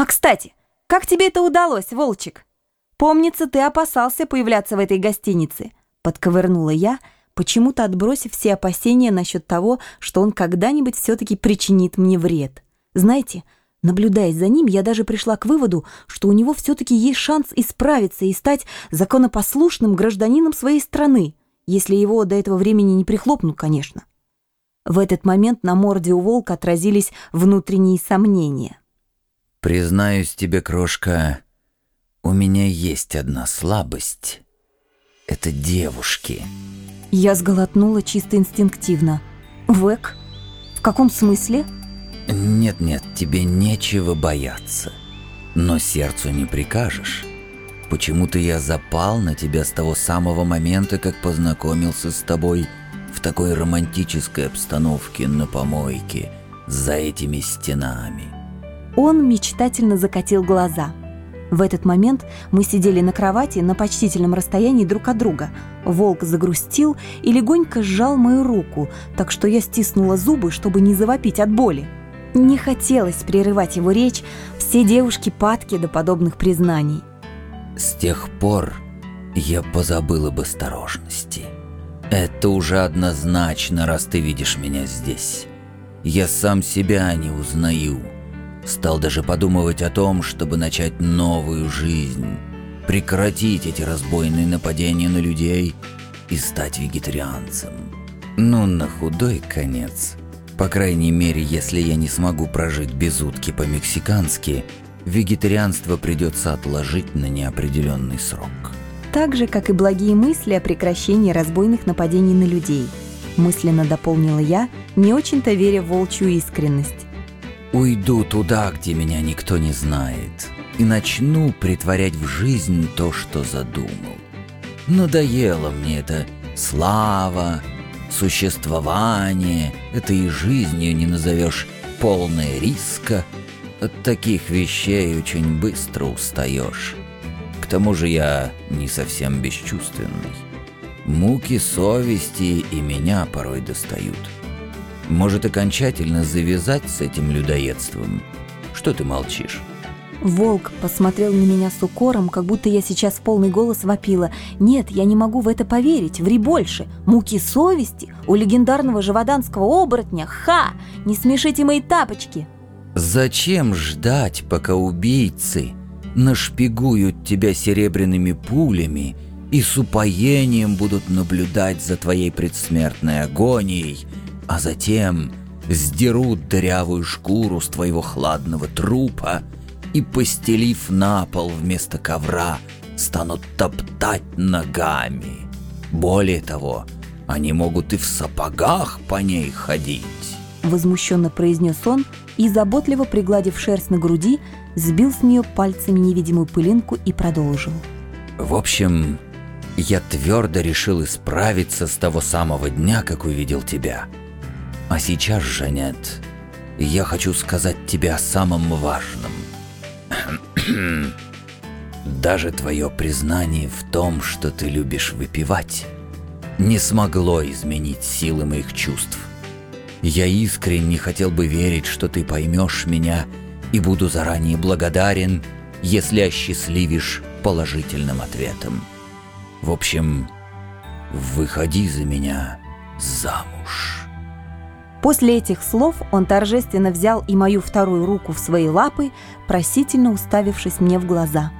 А, кстати, как тебе это удалось, Волчик? Помнится, ты опасался появляться в этой гостинице. Подковырнула я, почему-то отбросив все опасения насчет того, что он когда-нибудь все-таки причинит мне вред. Знаете, наблюдая за ним, я даже пришла к выводу, что у него все-таки есть шанс исправиться и стать законопослушным гражданином своей страны, если его до этого времени не прихлопнут, конечно. В этот момент на морде у волка отразились внутренние сомнения. «Признаюсь тебе, крошка, у меня есть одна слабость. Это девушки». Я сглотнула чисто инстинктивно. «Вэк? В каком смысле?» «Нет-нет, тебе нечего бояться. Но сердцу не прикажешь. Почему-то я запал на тебя с того самого момента, как познакомился с тобой в такой романтической обстановке на помойке за этими стенами». Он мечтательно закатил глаза. В этот момент мы сидели на кровати на почтительном расстоянии друг от друга. Волк загрустил и легонько сжал мою руку, так что я стиснула зубы, чтобы не завопить от боли. Не хотелось прерывать его речь, все девушки падки до подобных признаний. С тех пор я позабыл об осторожности. Это уже однозначно, раз ты видишь меня здесь. Я сам себя не узнаю. Стал даже подумывать о том, чтобы начать новую жизнь, прекратить эти разбойные нападения на людей и стать вегетарианцем. Ну, на худой конец. По крайней мере, если я не смогу прожить без утки по-мексикански, вегетарианство придется отложить на неопределенный срок. Так же, как и благие мысли о прекращении разбойных нападений на людей. Мысленно дополнила я, не очень-то веря в волчью искренность. Уйду туда, где меня никто не знает, и начну притворять в жизнь то, что задумал. Надоело мне это слава, существование, это и жизнью не назовешь полное риска. От таких вещей очень быстро устаешь. К тому же я не совсем бесчувственный. Муки совести и меня порой достают. Может, окончательно завязать с этим людоедством? Что ты молчишь? Волк посмотрел на меня с укором, как будто я сейчас в полный голос вопила. «Нет, я не могу в это поверить. Ври больше. Муки совести? У легендарного живоданского оборотня? Ха! Не смешите мои тапочки!» «Зачем ждать, пока убийцы нашпигуют тебя серебряными пулями и с упоением будут наблюдать за твоей предсмертной агонией, а затем сдерут дырявую шкуру с твоего хладного трупа и, постелив на пол вместо ковра, станут топтать ногами. Более того, они могут и в сапогах по ней ходить. Возмущенно произнес он и, заботливо пригладив шерсть на груди, сбил с нее пальцами невидимую пылинку и продолжил. В общем, я твердо решил исправиться с того самого дня, как увидел тебя – а сейчас же нет. Я хочу сказать тебе о самом важном. Даже твое признание в том, что ты любишь выпивать, не смогло изменить силы моих чувств. Я искренне хотел бы верить, что ты поймешь меня и буду заранее благодарен, если осчастливишь положительным ответом. В общем, выходи за меня замуж». После этих слов он торжественно взял и мою вторую руку в свои лапы, просительно уставившись мне в глаза.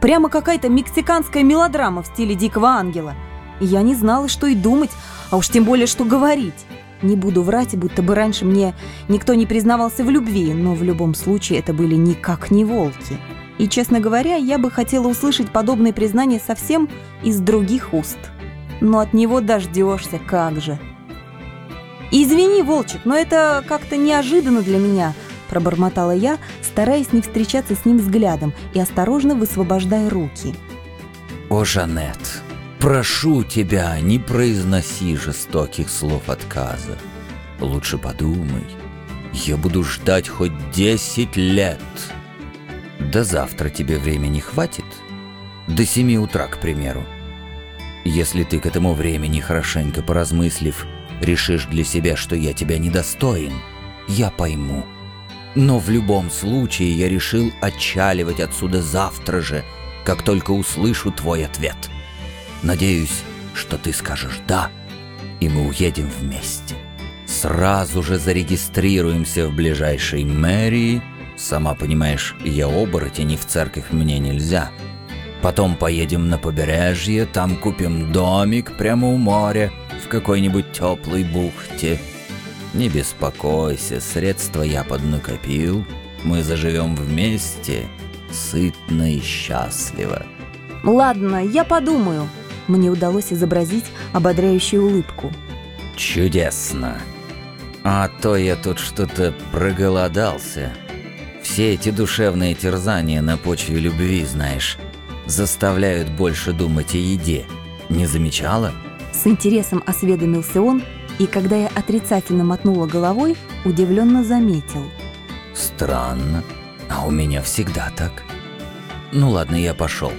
Прямо какая-то мексиканская мелодрама в стиле «Дикого ангела». Я не знала, что и думать, а уж тем более, что говорить. Не буду врать, будто бы раньше мне никто не признавался в любви, но в любом случае это были никак не волки. И, честно говоря, я бы хотела услышать подобные признания совсем из других уст. Но от него дождешься, как же. «Извини, Волчик, но это как-то неожиданно для меня», – пробормотала я, стараясь не встречаться с ним взглядом и осторожно высвобождая руки. «О, Жанет, прошу тебя, не произноси жестоких слов отказа. Лучше подумай. Я буду ждать хоть десять лет. До завтра тебе времени хватит? До семи утра, к примеру. Если ты к этому времени, хорошенько поразмыслив, решишь для себя, что я тебя недостоин, я пойму. Но в любом случае я решил отчаливать отсюда завтра же, как только услышу твой ответ. Надеюсь, что ты скажешь «да», и мы уедем вместе. Сразу же зарегистрируемся в ближайшей мэрии. Сама понимаешь, я оборотень, и в церковь мне нельзя. Потом поедем на побережье, там купим домик прямо у моря, в какой-нибудь теплой бухте. Не беспокойся, средства я поднакопил. Мы заживем вместе, сытно и счастливо. Ладно, я подумаю. Мне удалось изобразить ободряющую улыбку. Чудесно. А то я тут что-то проголодался. Все эти душевные терзания на почве любви, знаешь, заставляют больше думать о еде. Не замечала? С интересом осведомился он, и когда я отрицательно мотнула головой, удивленно заметил. Странно, а у меня всегда так. Ну ладно, я пошел.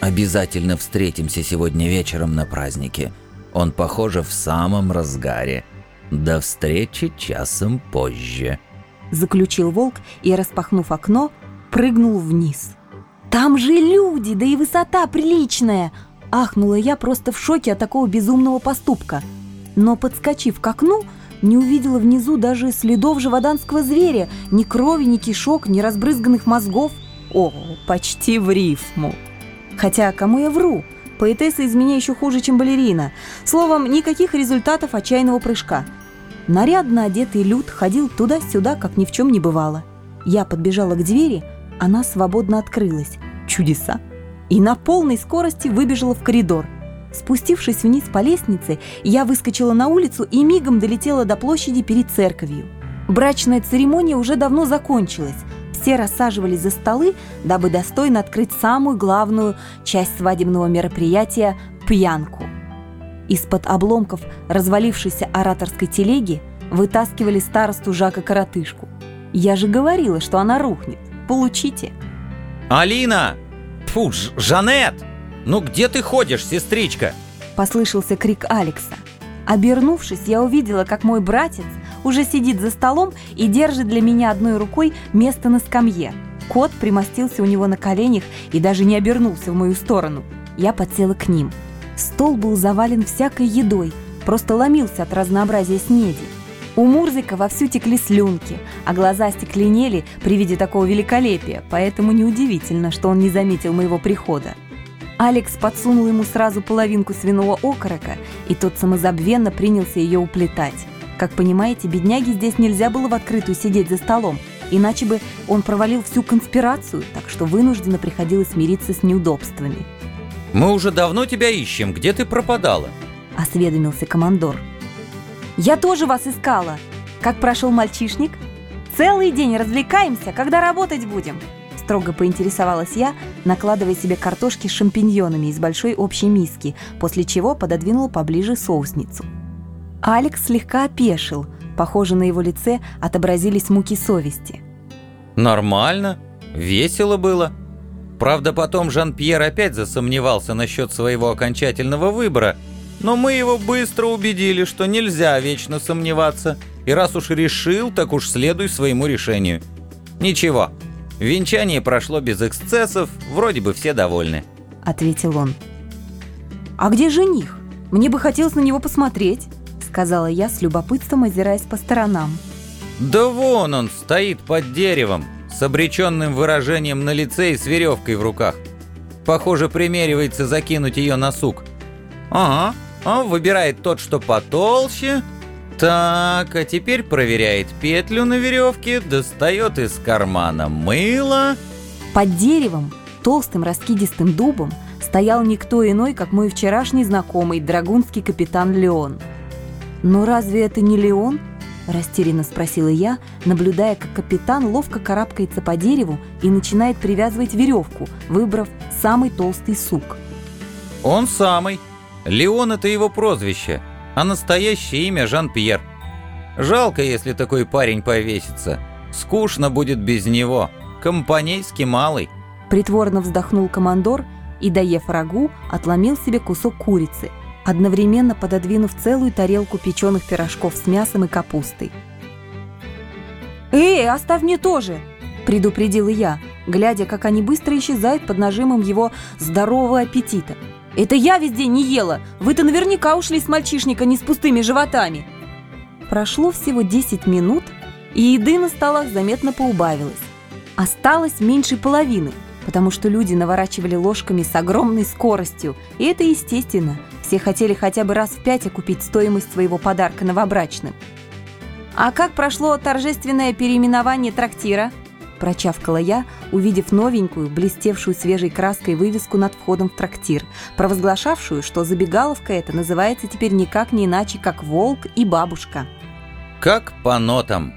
Обязательно встретимся сегодня вечером на празднике. Он, похоже, в самом разгаре. До встречи часом позже. Заключил волк и, распахнув окно, прыгнул вниз. «Там же люди, да и высота приличная!» Ахнула я просто в шоке от такого безумного поступка. Но, подскочив к окну, не увидела внизу даже следов живоданского зверя, ни крови, ни кишок, ни разбрызганных мозгов. О, почти в рифму. Хотя, кому я вру? Поэтесса из меня еще хуже, чем балерина. Словом, никаких результатов отчаянного прыжка. Нарядно одетый Люд ходил туда-сюда, как ни в чем не бывало. Я подбежала к двери, она свободно открылась. Чудеса! И на полной скорости выбежала в коридор. Спустившись вниз по лестнице, я выскочила на улицу и мигом долетела до площади перед церковью. Брачная церемония уже давно закончилась. Все рассаживались за столы, дабы достойно открыть самую главную часть свадебного мероприятия – пьянку. Из-под обломков развалившейся ораторской телеги вытаскивали старосту Жака Коротышку. Я же говорила, что она рухнет. Получите. «Алина! Фу, Ж Жанет! Ну где ты ходишь, сестричка?» Послышался крик Алекса. Обернувшись, я увидела, как мой братец уже сидит за столом и держит для меня одной рукой место на скамье. Кот примостился у него на коленях и даже не обернулся в мою сторону. Я подсела к ним. Стол был завален всякой едой, просто ломился от разнообразия снеди. У Мурзика вовсю текли слюнки, а глаза стекленели при виде такого великолепия, поэтому неудивительно, что он не заметил моего прихода. Алекс подсунул ему сразу половинку свиного окорока, и тот самозабвенно принялся ее уплетать. Как понимаете, бедняге здесь нельзя было в открытую сидеть за столом, иначе бы он провалил всю конспирацию, так что вынужденно приходилось смириться с неудобствами. «Мы уже давно тебя ищем. Где ты пропадала?» – осведомился командор. «Я тоже вас искала. Как прошел мальчишник? Целый день развлекаемся, когда работать будем?» Строго поинтересовалась я, накладывая себе картошки с шампиньонами из большой общей миски, после чего пододвинула поближе соусницу. Алекс слегка опешил. Похоже, на его лице отобразились муки совести. «Нормально. Весело было. Правда, потом Жан-Пьер опять засомневался насчет своего окончательного выбора, но мы его быстро убедили, что нельзя вечно сомневаться, и раз уж решил, так уж следуй своему решению. Ничего, венчание прошло без эксцессов, вроде бы все довольны», — ответил он. «А где жених? Мне бы хотелось на него посмотреть» сказала я с любопытством, озираясь по сторонам. «Да вон он стоит под деревом, с обреченным выражением на лице и с веревкой в руках. Похоже, примеривается закинуть ее на сук. Ага, он выбирает тот, что потолще. Так, а теперь проверяет петлю на веревке, достает из кармана мыло. Под деревом, толстым раскидистым дубом, стоял никто иной, как мой вчерашний знакомый, драгунский капитан Леон. «Но разве это не Леон?» – растерянно спросила я, наблюдая, как капитан ловко карабкается по дереву и начинает привязывать веревку, выбрав самый толстый сук. «Он самый. Леон – это его прозвище, а настоящее имя Жан-Пьер. Жалко, если такой парень повесится. Скучно будет без него. Компанейский малый». Притворно вздохнул командор и, доев рагу, отломил себе кусок курицы – одновременно пододвинув целую тарелку печеных пирожков с мясом и капустой. «Эй, оставь мне тоже!» – предупредила я, глядя, как они быстро исчезают под нажимом его здорового аппетита. «Это я весь день не ела! Вы-то наверняка ушли с мальчишника не с пустыми животами!» Прошло всего 10 минут, и еды на столах заметно поубавилось. Осталось меньше половины, потому что люди наворачивали ложками с огромной скоростью, и это естественно. Все хотели хотя бы раз в пять окупить стоимость своего подарка новобрачным. «А как прошло торжественное переименование трактира?» Прочавкала я, увидев новенькую, блестевшую свежей краской вывеску над входом в трактир, провозглашавшую, что забегаловка эта называется теперь никак не иначе, как «Волк и бабушка». Как по нотам.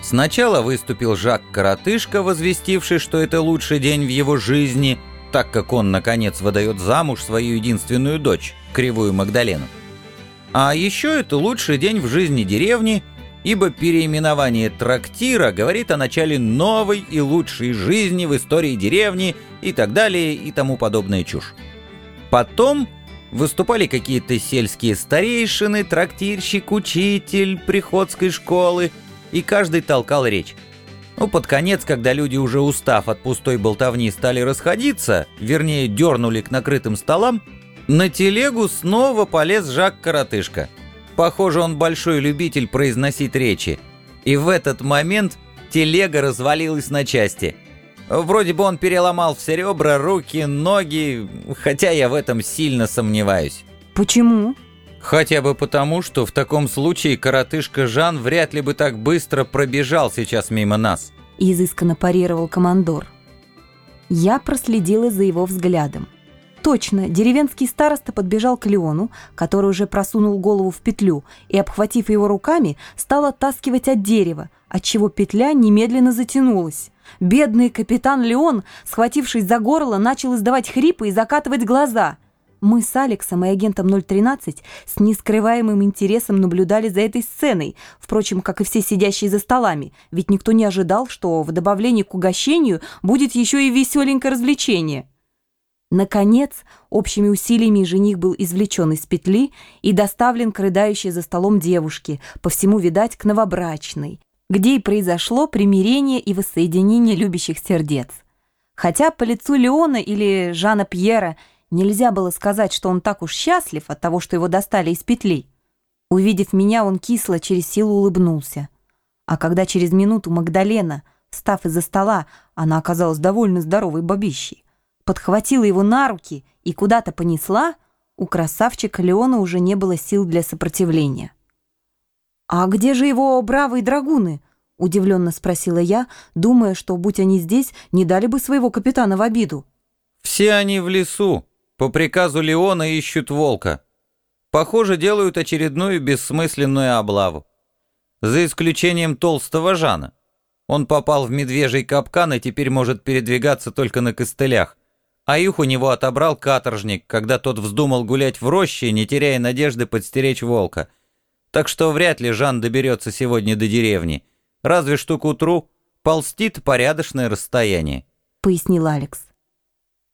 Сначала выступил Жак-коротышка, возвестивший, что это лучший день в его жизни, так как он, наконец, выдает замуж свою единственную дочь, Кривую Магдалену. А еще это лучший день в жизни деревни, ибо переименование трактира говорит о начале новой и лучшей жизни в истории деревни и так далее и тому подобная чушь. Потом Выступали какие-то сельские старейшины, трактирщик, учитель приходской школы, и каждый толкал речь. Ну, под конец, когда люди, уже устав от пустой болтовни, стали расходиться, вернее, дернули к накрытым столам, на телегу снова полез Жак-коротышка. Похоже, он большой любитель произносить речи. И в этот момент телега развалилась на части – Вроде бы он переломал все ребра, руки, ноги, хотя я в этом сильно сомневаюсь. Почему? Хотя бы потому, что в таком случае коротышка Жан вряд ли бы так быстро пробежал сейчас мимо нас. Изысканно парировал командор. Я проследила за его взглядом. Точно, деревенский староста подбежал к Леону, который уже просунул голову в петлю, и, обхватив его руками, стал оттаскивать от дерева, отчего петля немедленно затянулась. Бедный капитан Леон, схватившись за горло, начал издавать хрипы и закатывать глаза. Мы с Алексом и агентом 013 с нескрываемым интересом наблюдали за этой сценой, впрочем, как и все сидящие за столами, ведь никто не ожидал, что в добавлении к угощению будет еще и веселенькое развлечение. Наконец, общими усилиями жених был извлечен из петли и доставлен к рыдающей за столом девушке, по всему, видать, к новобрачной, где и произошло примирение и воссоединение любящих сердец. Хотя по лицу Леона или Жана Пьера нельзя было сказать, что он так уж счастлив от того, что его достали из петли. Увидев меня, он кисло через силу улыбнулся. А когда через минуту Магдалена, встав из-за стола, она оказалась довольно здоровой бабищей, подхватила его на руки и куда-то понесла, у красавчика Леона уже не было сил для сопротивления. «А где же его бравые драгуны?» — удивленно спросила я, думая, что, будь они здесь, не дали бы своего капитана в обиду. «Все они в лесу. По приказу Леона ищут волка. Похоже, делают очередную бессмысленную облаву. За исключением толстого Жана. Он попал в медвежий капкан и теперь может передвигаться только на костылях. А их у него отобрал каторжник, когда тот вздумал гулять в роще, не теряя надежды подстеречь волка — так что вряд ли Жан доберется сегодня до деревни. Разве что к утру ползтит порядочное расстояние», — пояснил Алекс.